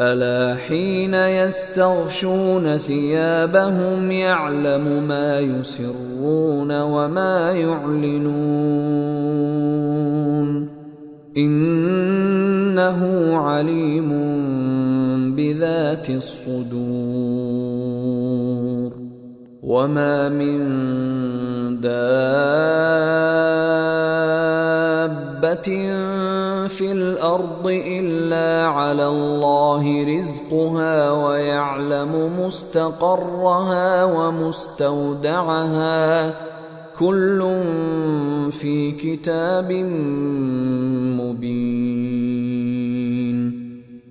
ألا حين يستغشون ثيابهم يعلم ما يسرون وما يعلنون إنه عليم بذات الصدور وما من دابة في الأرض إلا على الله رزقها ويعلم مستقرها ومستودعها. كل في كتاب مبين.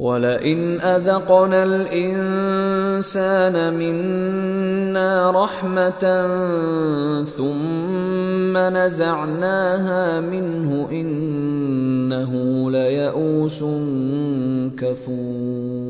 ولئن اذقنا الانسان منا رحمه ثم نزعناها منه انه ليئوس كفور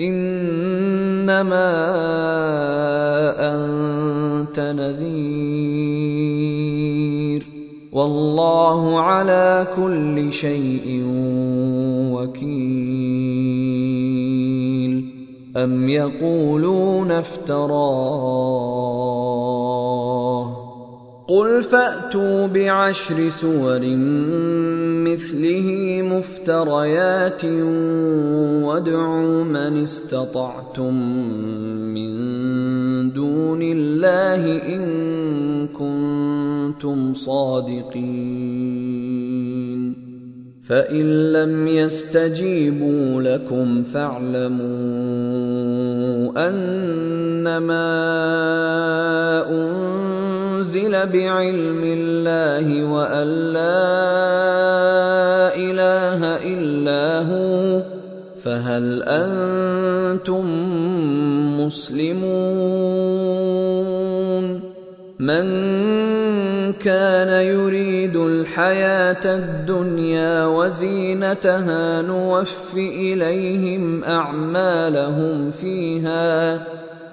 إنما أنت نذير. والله على كل شيء وكيل. أم يقولون افتراه؟ قل فاتوا بعشر سور مثله مفتريات وادعوا من استطعتم من دون الله ان كنتم صادقين فان لم يستجيبوا لكم فاعلموا انما أنزل بعلم الله وأن لا إله إلا هو فهل أنتم مسلمون؟ من كان يريد الحياة الدنيا وزينتها نوف إليهم أعمالهم فيها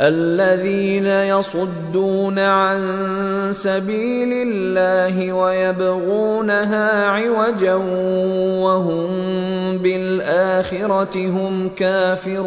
الذين يصدون عن سبيل الله ويبغونها عوجا وهم بالآخرة هم كافرون.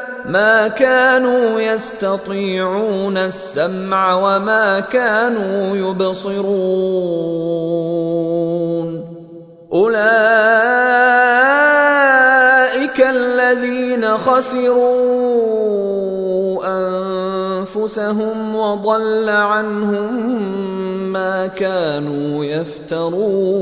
ما كانوا يستطيعون السمع وما كانوا يبصرون. أولئك الذين خسروا أنفسهم وضل عنهم ما كانوا يفترون.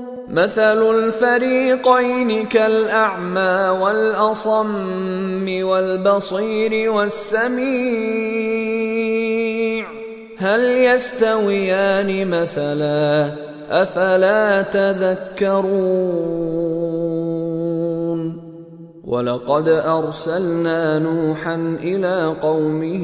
مثل الفريقين كالأعمى والأصم والبصير والسميع. هل يستويان مثلا؟ أفلا تذكرون. ولقد أرسلنا نوحا إلى قومه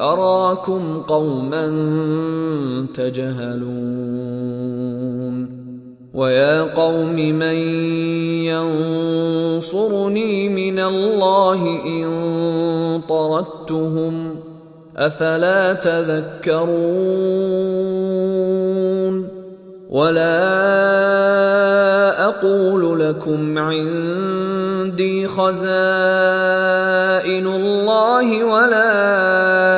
أراكم قوما تجهلون ويا قوم من ينصرني من الله إن طردتهم أفلا تذكرون ولا أقول لكم عندي خزائن الله ولا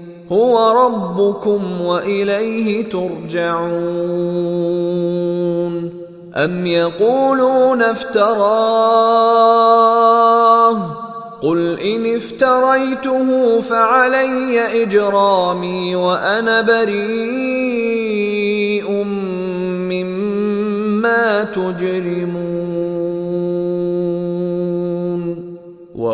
هو ربكم وإليه ترجعون. أم يقولون افتراه؟ قل إن افتريته فعلي إجرامي وأنا بريء مما تجرمون.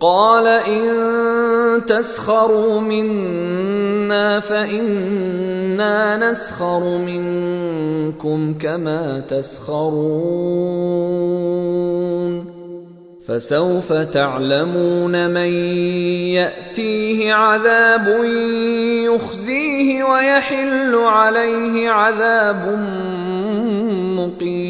قال إن تسخروا منا فإنا نسخر منكم كما تسخرون. فسوف تعلمون من يأتيه عذاب يخزيه ويحل عليه عذاب مقيم.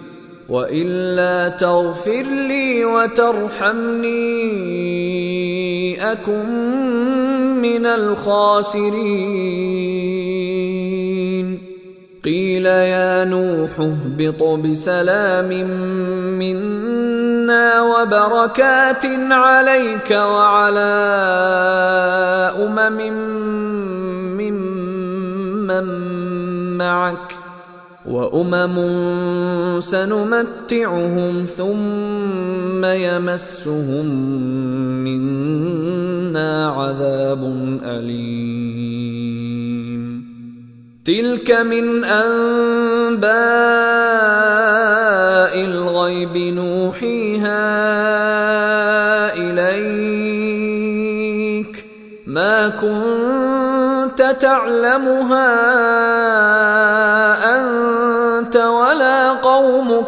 وإلا تغفر لي وترحمني أكن من الخاسرين. قيل يا نوح اهبط بسلام منا وبركات عليك وعلى أمم ممن معك. وأمم سنمتعهم ثم يمسهم منا عذاب أليم. تلك من أنباء الغيب نوحيها إليك. ما كنت تعلمها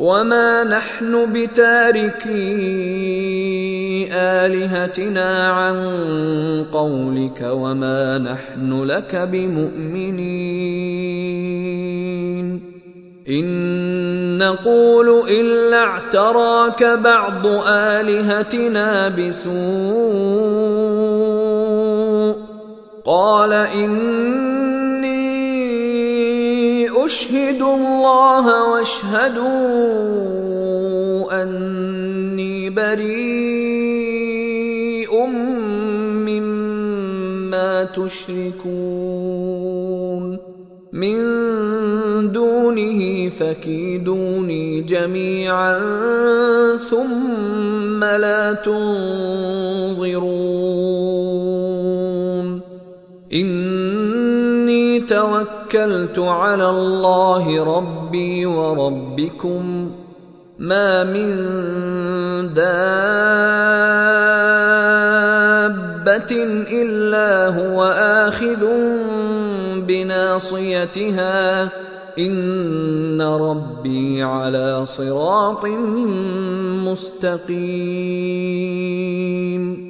وما نحن بتاركي الهتنا عن قولك وما نحن لك بمؤمنين ان نقول الا اعتراك بعض الهتنا بسوء قال اني اشهد الله واشهدوا أني بريء مما تشركون. من دونه فكيدوني جميعا ثم لا تنظرون. إني توكلت على الله ربي وربكم. ما من دابة إلا هو آخذ بناصيتها. إن ربي على صراط مستقيم.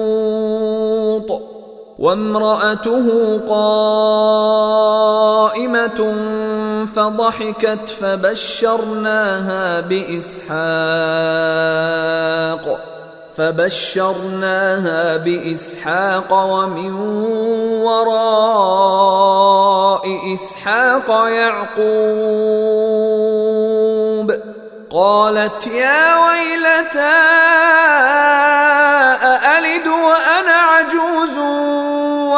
وامرأته قائمة فضحكت فبشرناها بإسحاق فبشرناها بإسحاق ومن وراء إسحاق يعقوب قالت يا ويلتى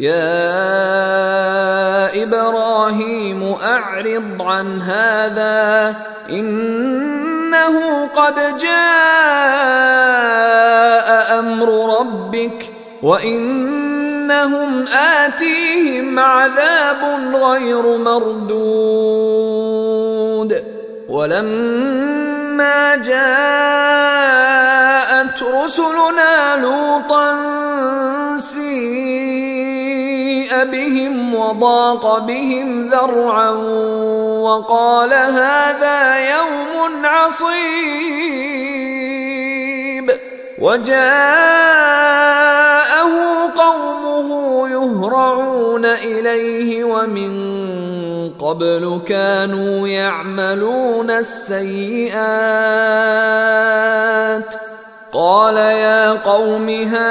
يا إبراهيم أعرض عن هذا إنه قد جاء أمر ربك وإنهم آتيهم عذاب غير مردود. ولما جاءت رسلنا لوطا سيء بهم وضاق بهم ذرعا وقال هذا يوم عصيب وجاءه قومه يهرعون إليه ومن قبل كانوا يعملون السيئات قال يا قوم هؤلاء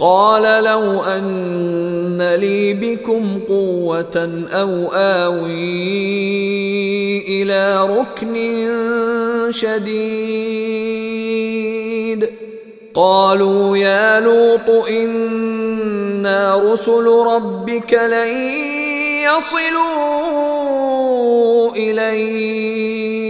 قال لو أن لي بكم قوة أو آوي إلى ركن شديد. قالوا يا لوط إنا رسل ربك لن يصلوا إليك.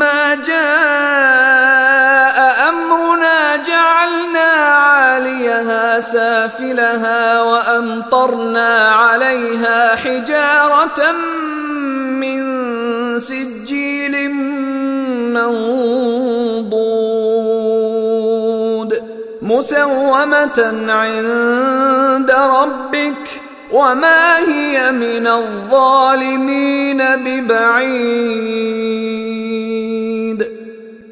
فلما جاء امرنا جعلنا عاليها سافلها وامطرنا عليها حجاره من سجيل منضود مسومه عند ربك وما هي من الظالمين ببعيد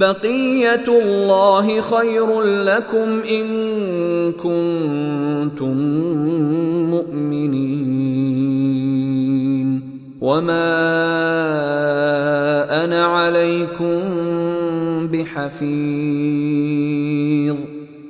بقية الله خير لكم إن كنتم مؤمنين. وما أنا عليكم بحفيظ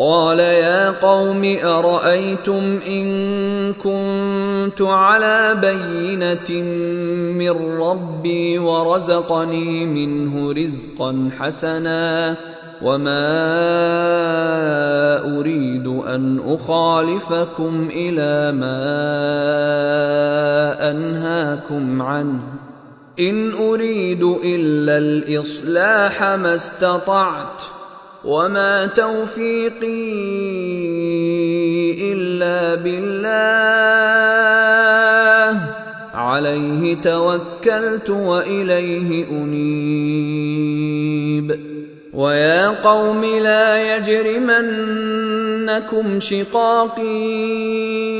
قال يا قوم أرأيتم إن كنت على بينة من ربي ورزقني منه رزقا حسنا وما أريد أن أخالفكم إلى ما أنهاكم عنه إن أريد إلا الإصلاح ما استطعت وما توفيقي الا بالله. عليه توكلت واليه انيب. ويا قوم لا يجرمنكم شقاقي.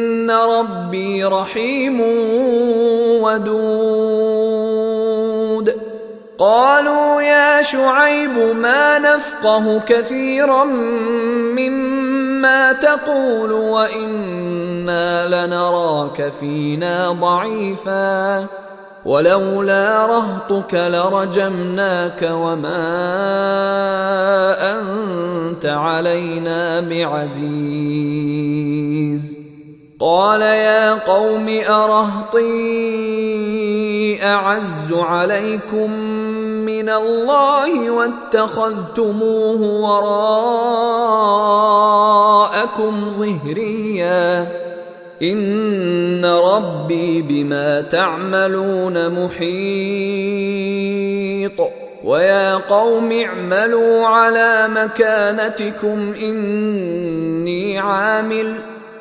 ان ربي رحيم ودود قالوا يا شعيب ما نفقه كثيرا مما تقول وأنا لنراك فينا ضعيفا ولولا رهطك لرجمناك وما انت علينا بعزيز قال يا قوم أرهطي أعز عليكم من الله واتخذتموه وراءكم ظهريا. إن ربي بما تعملون محيط. ويا قوم اعملوا على مكانتكم إني عامل.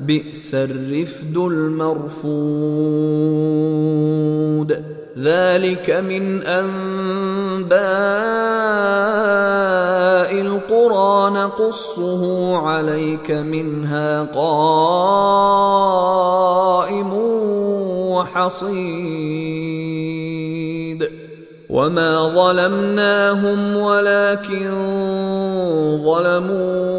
بئس الرفد المرفود. ذلك من أنباء القرى. نقصه عليك منها قائم وحصيد. وما ظلمناهم ولكن ظلموا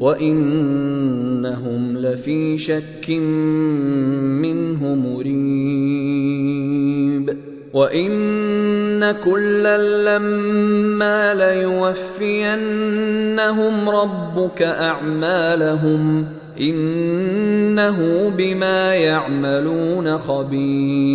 وإنهم لفي شك منه مريب. وإن كلا لما ليوفينهم ربك أعمالهم إنه بما يعملون خبير.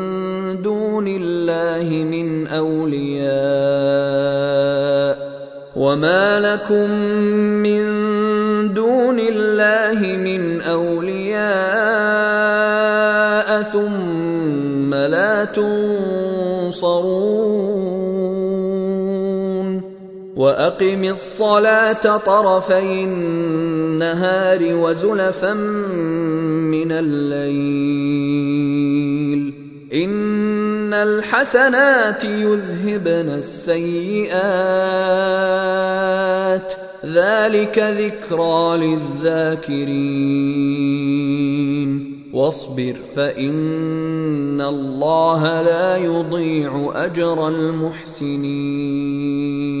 دون الله من أولياء وما لكم من دون الله من أولياء ثم لا تنصرون وأقم الصلاة طرفي النهار وزلفا من الليل إن الحسنات يذهبن السيئات. ذلك ذكرى للذاكرين. واصبر فإن الله لا يضيع أجر المحسنين.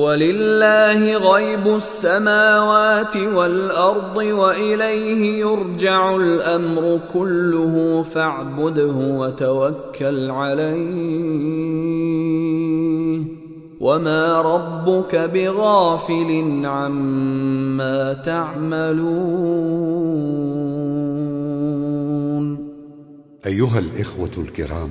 ولله غيب السماوات والأرض وإليه يرجع الأمر كله فاعبده وتوكل عليه. وما ربك بغافل عما تعملون. أيها الإخوة الكرام